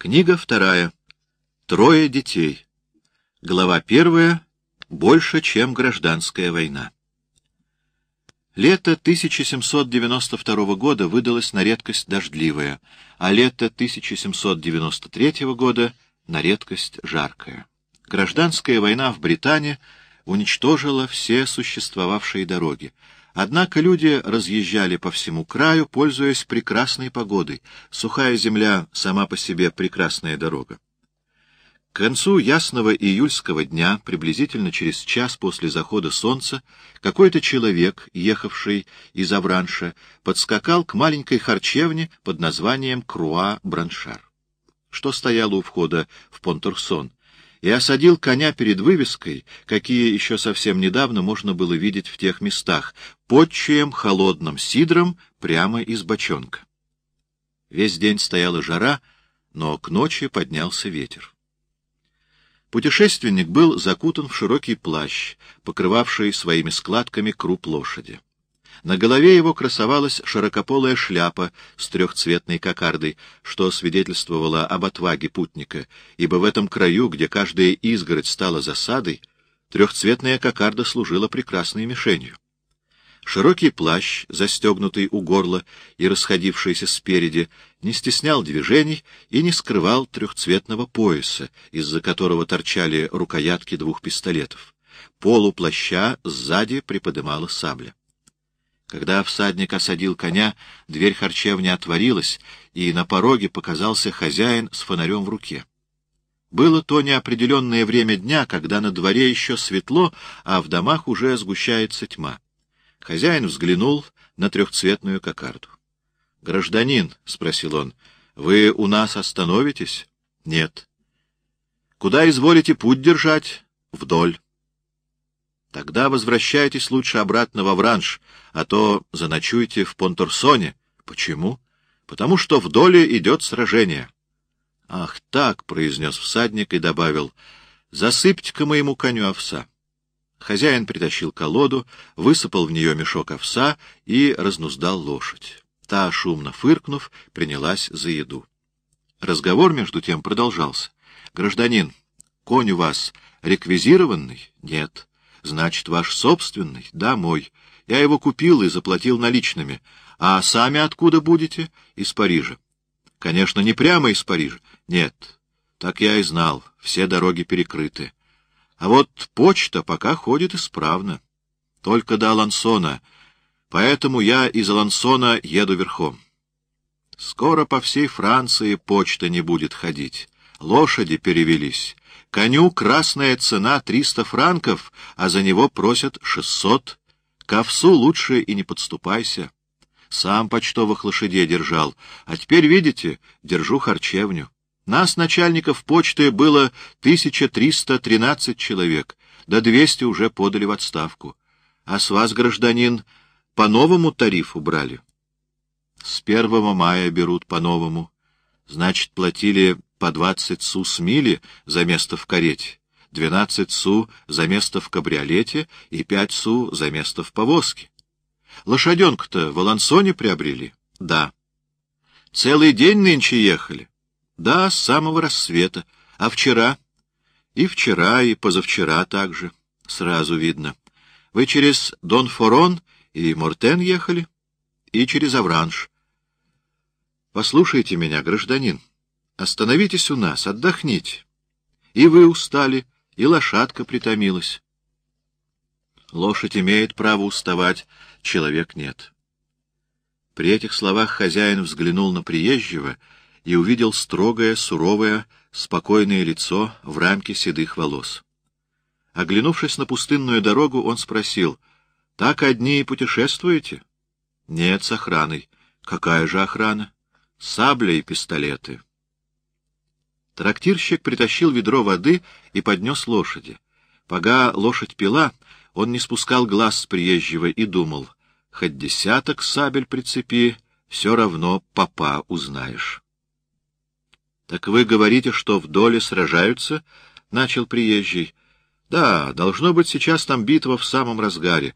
Книга вторая. Трое детей. Глава первая. Больше, чем гражданская война. Лето 1792 года выдалось на редкость дождливое, а лето 1793 года на редкость жаркое. Гражданская война в Британии уничтожила все существовавшие дороги, Однако люди разъезжали по всему краю, пользуясь прекрасной погодой. Сухая земля сама по себе прекрасная дорога. К концу ясного июльского дня, приблизительно через час после захода солнца, какой-то человек, ехавший из Авранша, подскакал к маленькой харчевне под названием Круа-Браншар, что стояло у входа в Понторсон, и осадил коня перед вывеской, какие еще совсем недавно можно было видеть в тех местах, под чаем холодным сидром прямо из бочонка. Весь день стояла жара, но к ночи поднялся ветер. Путешественник был закутан в широкий плащ, покрывавший своими складками круп лошади. На голове его красовалась широкополая шляпа с трехцветной кокардой, что свидетельствовало об отваге путника, ибо в этом краю, где каждая изгородь стала засадой, трехцветная кокарда служила прекрасной мишенью. Широкий плащ, застегнутый у горла и расходившийся спереди, не стеснял движений и не скрывал трехцветного пояса, из-за которого торчали рукоятки двух пистолетов. Полу плаща сзади приподымала сабля. Когда всадник осадил коня, дверь харчевни отворилась, и на пороге показался хозяин с фонарем в руке. Было то неопределенное время дня, когда на дворе еще светло, а в домах уже сгущается тьма. Хозяин взглянул на трехцветную кокарду. — Гражданин, — спросил он, — вы у нас остановитесь? — Нет. — Куда изволите путь держать? — Вдоль. Тогда возвращайтесь лучше обратно во Вранж, а то заночуйте в Понторсоне. Почему? Потому что в доле идет сражение. Ах, так, — произнес всадник и добавил, — засыпьте-ка моему коню овса. Хозяин притащил колоду, высыпал в нее мешок овса и разнуздал лошадь. Та, шумно фыркнув, принялась за еду. Разговор, между тем, продолжался. — Гражданин, конь у вас реквизированный? — Нет. Значит, ваш собственный? Да, мой. Я его купил и заплатил наличными. А сами откуда будете? Из Парижа. Конечно, не прямо из Парижа. Нет. Так я и знал. Все дороги перекрыты. А вот почта пока ходит исправно. Только до Алансона. Поэтому я из Алансона еду верхом. Скоро по всей Франции почта не будет ходить. Лошади перевелись. Коню красная цена триста франков, а за него просят шестьсот. К овсу лучше и не подступайся. Сам почтовых лошадей держал, а теперь, видите, держу харчевню. Нас, начальников почты, было тысяча триста тринадцать человек, да двести уже подали в отставку. А с вас, гражданин, по новому тарифу брали? С первого мая берут по новому. Значит, платили по двадцать су с мили за место в карете, двенадцать су за место в кабриолете и пять су за место в повозке. Лошаденку-то в Алансоне приобрели? Да. Целый день нынче ехали? Да, с самого рассвета. А вчера? И вчера, и позавчера также. Сразу видно. Вы через Дон Форон и Мортен ехали? И через Авранж. Послушайте меня, гражданин. Остановитесь у нас, отдохните. И вы устали, и лошадка притомилась. Лошадь имеет право уставать, человек нет. При этих словах хозяин взглянул на приезжего и увидел строгое, суровое, спокойное лицо в рамке седых волос. Оглянувшись на пустынную дорогу, он спросил, — Так одни и путешествуете? — Нет, с охраной. — Какая же охрана? — Сабля и пистолеты. — Трактирщик притащил ведро воды и поднес лошади. Пока лошадь пила, он не спускал глаз с приезжего и думал, хоть десяток сабель прицепи, все равно папа узнаешь. — Так вы говорите, что в доле сражаются? — начал приезжий. — Да, должно быть, сейчас там битва в самом разгаре.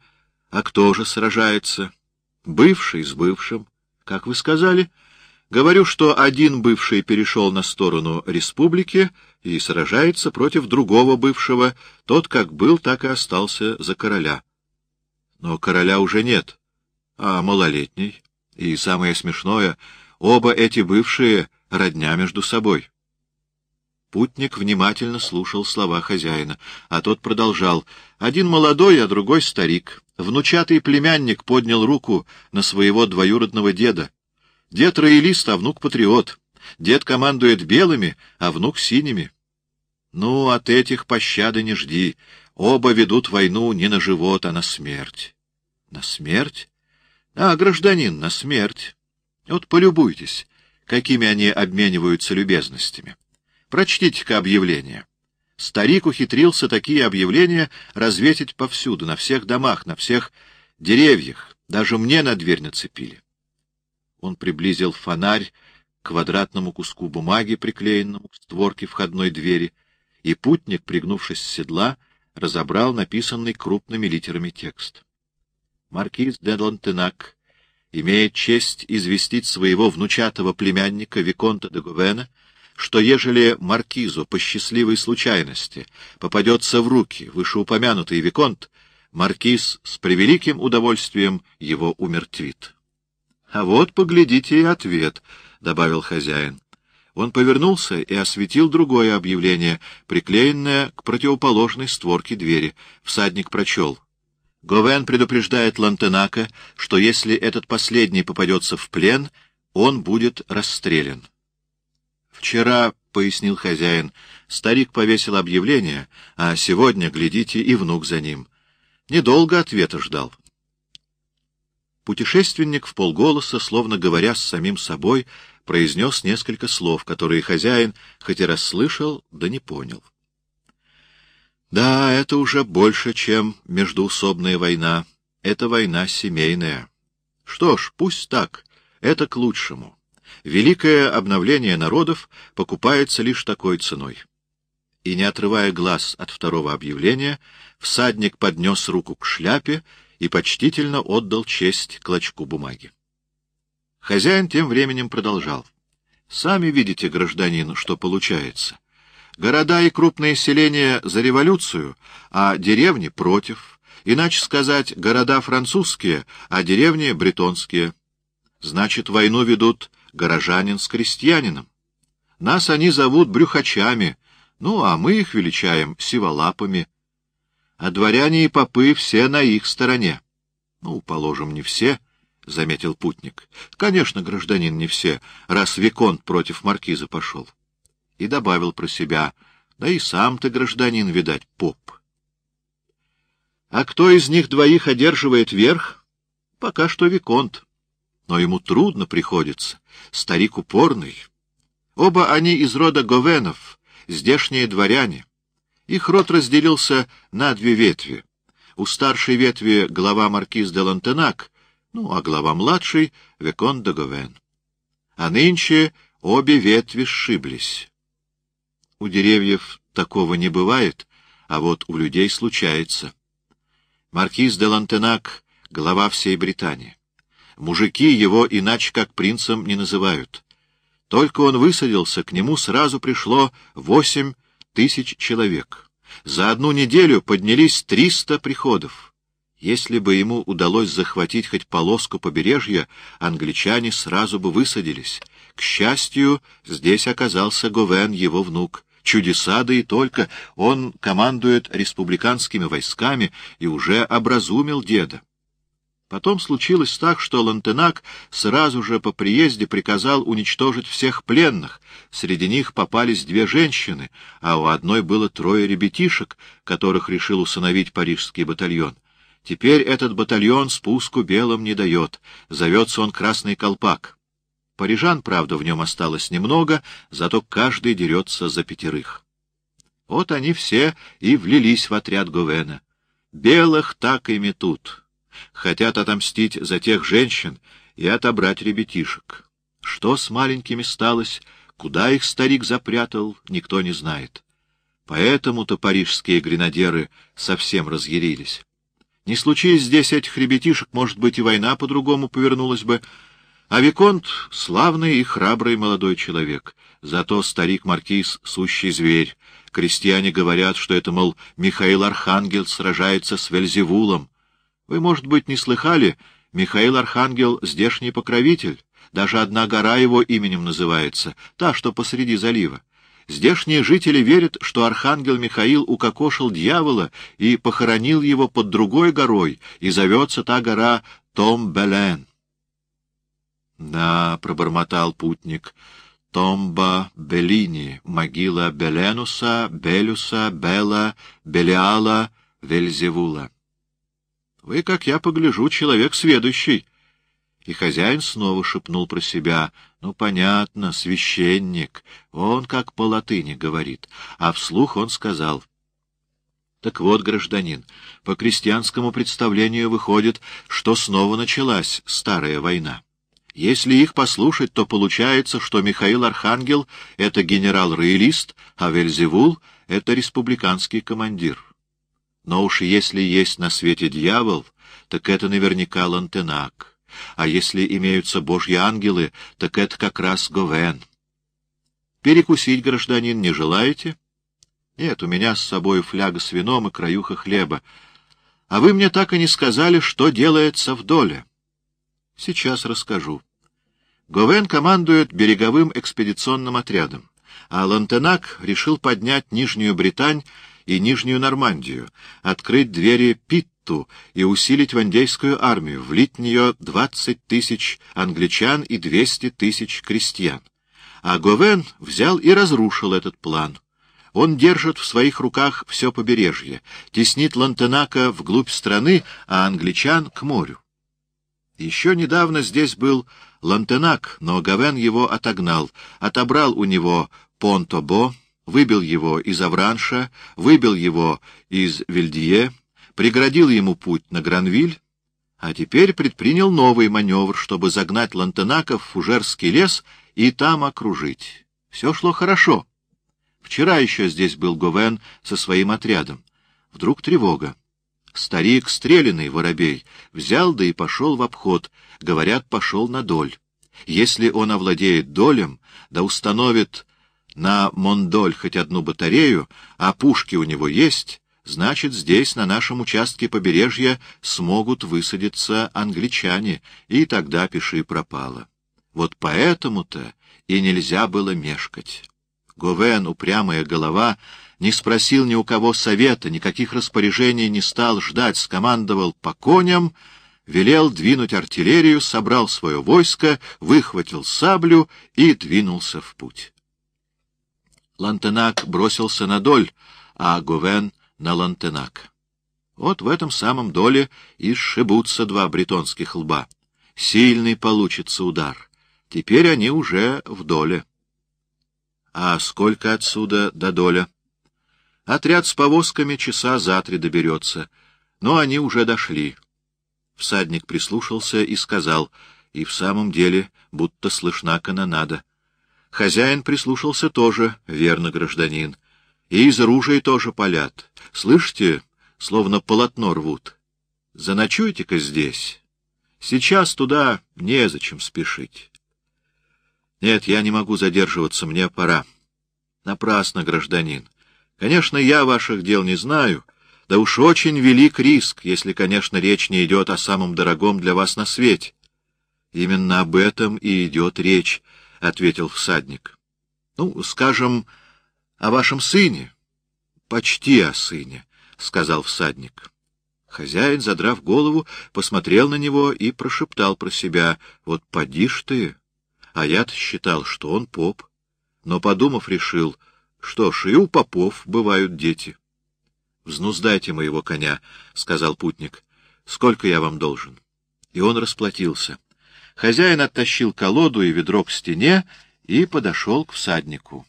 А кто же сражается? — Бывший с бывшим. Как вы сказали? — Говорю, что один бывший перешел на сторону республики и сражается против другого бывшего, тот как был, так и остался за короля. Но короля уже нет, а малолетний. И самое смешное, оба эти бывшие родня между собой. Путник внимательно слушал слова хозяина, а тот продолжал. Один молодой, а другой старик. Внучатый племянник поднял руку на своего двоюродного деда. Дед роялист, а внук патриот. Дед командует белыми, а внук синими. Ну, от этих пощады не жди. Оба ведут войну не на живот, а на смерть. На смерть? А, гражданин, на смерть. Вот полюбуйтесь, какими они обмениваются любезностями. Прочтите-ка объявление. Старик ухитрился такие объявления разветить повсюду, на всех домах, на всех деревьях. Даже мне на дверь нацепили. Он приблизил фонарь к квадратному куску бумаги, приклеенному к створке входной двери, и путник, пригнувшись с седла, разобрал написанный крупными литерами текст. Маркиз де Лантенак имеет честь известить своего внучатого племянника Виконта де Гувена, что ежели маркизу по счастливой случайности попадется в руки вышеупомянутый Виконт, маркиз с превеликим удовольствием его умертвит. — А вот, поглядите, и ответ, — добавил хозяин. Он повернулся и осветил другое объявление, приклеенное к противоположной створке двери. Всадник прочел. Говен предупреждает Лантенака, что если этот последний попадется в плен, он будет расстрелян. «Вчера, — пояснил хозяин, — старик повесил объявление, а сегодня, глядите, и внук за ним. Недолго ответа ждал». Путешественник в полголоса, словно говоря с самим собой, произнес несколько слов, которые хозяин хоть и расслышал, да не понял. Да, это уже больше, чем междуусобная война. Это война семейная. Что ж, пусть так, это к лучшему. Великое обновление народов покупается лишь такой ценой. И, не отрывая глаз от второго объявления, всадник поднес руку к шляпе и почтительно отдал честь клочку бумаги. Хозяин тем временем продолжал. «Сами видите, гражданин, что получается. Города и крупные селения за революцию, а деревни против. Иначе сказать, города французские, а деревни бретонские. Значит, войну ведут горожанин с крестьянином. Нас они зовут брюхачами, ну, а мы их величаем сиволапами а дворяне и попы все на их стороне. — Ну, положим, не все, — заметил путник. — Конечно, гражданин, не все, раз Виконт против маркиза пошел. И добавил про себя, да и сам ты, гражданин, видать, поп. А кто из них двоих одерживает верх? Пока что Виконт. Но ему трудно приходится, старик упорный. Оба они из рода Говенов, здешние дворяне. Их род разделился на две ветви. У старшей ветви глава маркиз де Лантенак, ну, а глава младшей — Векон де Говен. А нынче обе ветви сшиблись. У деревьев такого не бывает, а вот у людей случается. Маркиз де Лантенак — глава всей Британии. Мужики его иначе как принцем не называют. Только он высадился, к нему сразу пришло восемь тысяч человек. За одну неделю поднялись триста приходов. Если бы ему удалось захватить хоть полоску побережья, англичане сразу бы высадились. К счастью, здесь оказался Говен, его внук. Чудеса, да и только, он командует республиканскими войсками и уже образумил деда. Потом случилось так, что Лантенак сразу же по приезде приказал уничтожить всех пленных. Среди них попались две женщины, а у одной было трое ребятишек, которых решил усыновить парижский батальон. Теперь этот батальон спуску белым не дает, зовется он Красный Колпак. Парижан, правда, в нем осталось немного, зато каждый дерется за пятерых. Вот они все и влились в отряд Говена. Белых так и метут хотят отомстить за тех женщин и отобрать ребятишек. Что с маленькими сталось, куда их старик запрятал, никто не знает. Поэтому-то парижские гренадеры совсем разъярились. Не случись здесь этих ребятишек, может быть, и война по-другому повернулась бы, А Виконт — славный и храбрый молодой человек, зато старик-маркиз — сущий зверь. Крестьяне говорят, что это, мол, Михаил Архангел сражается с Вельзевулом. Вы, может быть, не слыхали, Михаил Архангел — здешний покровитель. Даже одна гора его именем называется, та, что посреди залива. Здешние жители верят, что архангел Михаил укокошил дьявола и похоронил его под другой горой, и зовется та гора Том-Белен. — Да, — пробормотал путник, — Томба Беллини, могила Беленуса, Белюса, Бела, Белиала, Вельзевула. — Вы, как я погляжу, человек сведущий. И хозяин снова шепнул про себя. Ну, понятно, священник. Он как по латыни говорит. А вслух он сказал. Так вот, гражданин, по крестьянскому представлению выходит, что снова началась старая война. Если их послушать, то получается, что Михаил Архангел — это генерал-роялист, а Вельзевул — это республиканский командир. Но уж если есть на свете дьявол, так это наверняка Лантенак. А если имеются божьи ангелы, так это как раз Говен. Перекусить, гражданин, не желаете? Нет, у меня с собой фляга с вином и краюха хлеба. А вы мне так и не сказали, что делается в доле. Сейчас расскажу. Говен командует береговым экспедиционным отрядом, а Лантенак решил поднять Нижнюю Британь и Нижнюю Нормандию, открыть двери Пит Мальту и усилить Вандейскую армию, влить в нее двадцать тысяч англичан и двести тысяч крестьян. А Говен взял и разрушил этот план. Он держит в своих руках все побережье, теснит Лантенака вглубь страны, а англичан — к морю. Еще недавно здесь был Лантенак, но Гавен его отогнал, отобрал у него Понтобо, выбил его из Авранша, выбил его из Вильдье, преградил ему путь на Гранвиль, а теперь предпринял новый маневр, чтобы загнать Лантенака в Фужерский лес и там окружить. Все шло хорошо. Вчера еще здесь был Говен со своим отрядом. Вдруг тревога. Старик, стреляный воробей, взял да и пошел в обход, говорят, пошел на доль. Если он овладеет долем, да установит на Мондоль хоть одну батарею, а пушки у него есть, значит, здесь, на нашем участке побережья, смогут высадиться англичане, и тогда пиши пропало. Вот поэтому-то и нельзя было мешкать. Говен, упрямая голова, не спросил ни у кого совета, никаких распоряжений не стал ждать, скомандовал по коням, велел двинуть артиллерию, собрал свое войско, выхватил саблю и двинулся в путь. Лантенак бросился на доль, а Говен на Лантенак. Вот в этом самом доле и сшибутся два бретонских лба. Сильный получится удар. Теперь они уже в доле. А сколько отсюда до доля? Отряд с повозками часа за три доберется, но они уже дошли. Всадник прислушался и сказал, и в самом деле, будто слышна канонада. Хозяин прислушался тоже, верно, гражданин. И из ружей тоже палят. Слышите, словно полотно рвут. Заночуйте-ка здесь. Сейчас туда незачем спешить. Нет, я не могу задерживаться, мне пора. Напрасно, гражданин. Конечно, я ваших дел не знаю, да уж очень велик риск, если, конечно, речь не идет о самом дорогом для вас на свете. Именно об этом и идет речь, — ответил всадник. Ну, скажем, о вашем сыне. — Почти о сыне, — сказал всадник. Хозяин, задрав голову, посмотрел на него и прошептал про себя. — Вот поди ж ты! А я-то считал, что он поп. Но, подумав, решил, что ж, и у попов бывают дети. — Взнуздайте моего коня, — сказал путник. — Сколько я вам должен? И он расплатился. Хозяин оттащил колоду и ведро к стене и подошел к всаднику.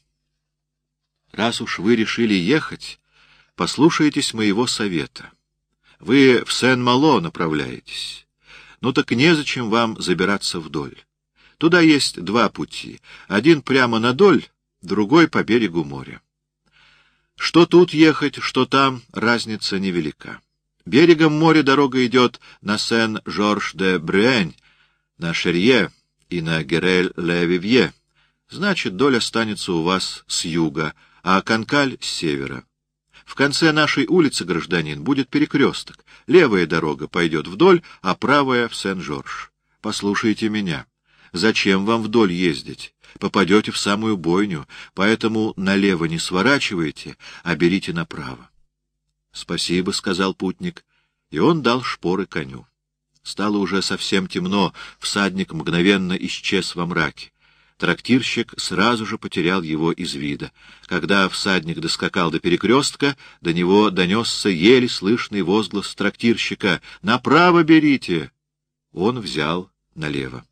Раз уж вы решили ехать, послушайтесь моего совета. Вы в Сен-Мало направляетесь. Ну так незачем вам забираться вдоль. Туда есть два пути. Один прямо на доль, другой по берегу моря. Что тут ехать, что там, разница невелика. Берегом моря дорога идет на Сен-Жорж-де-Брюэнь, на Шерье, и на Герель-Ле-Вивье. Значит, доль останется у вас с юга, а Канкаль — с севера. В конце нашей улицы, гражданин, будет перекресток. Левая дорога пойдет вдоль, а правая — в Сен-Жорж. Послушайте меня. Зачем вам вдоль ездить? Попадете в самую бойню, поэтому налево не сворачивайте, а берите направо. — Спасибо, — сказал путник, и он дал шпоры коню. Стало уже совсем темно, всадник мгновенно исчез во мраке. Трактирщик сразу же потерял его из вида. Когда всадник доскакал до перекрестка, до него донесся еле слышный возглас трактирщика «Направо берите!» Он взял налево.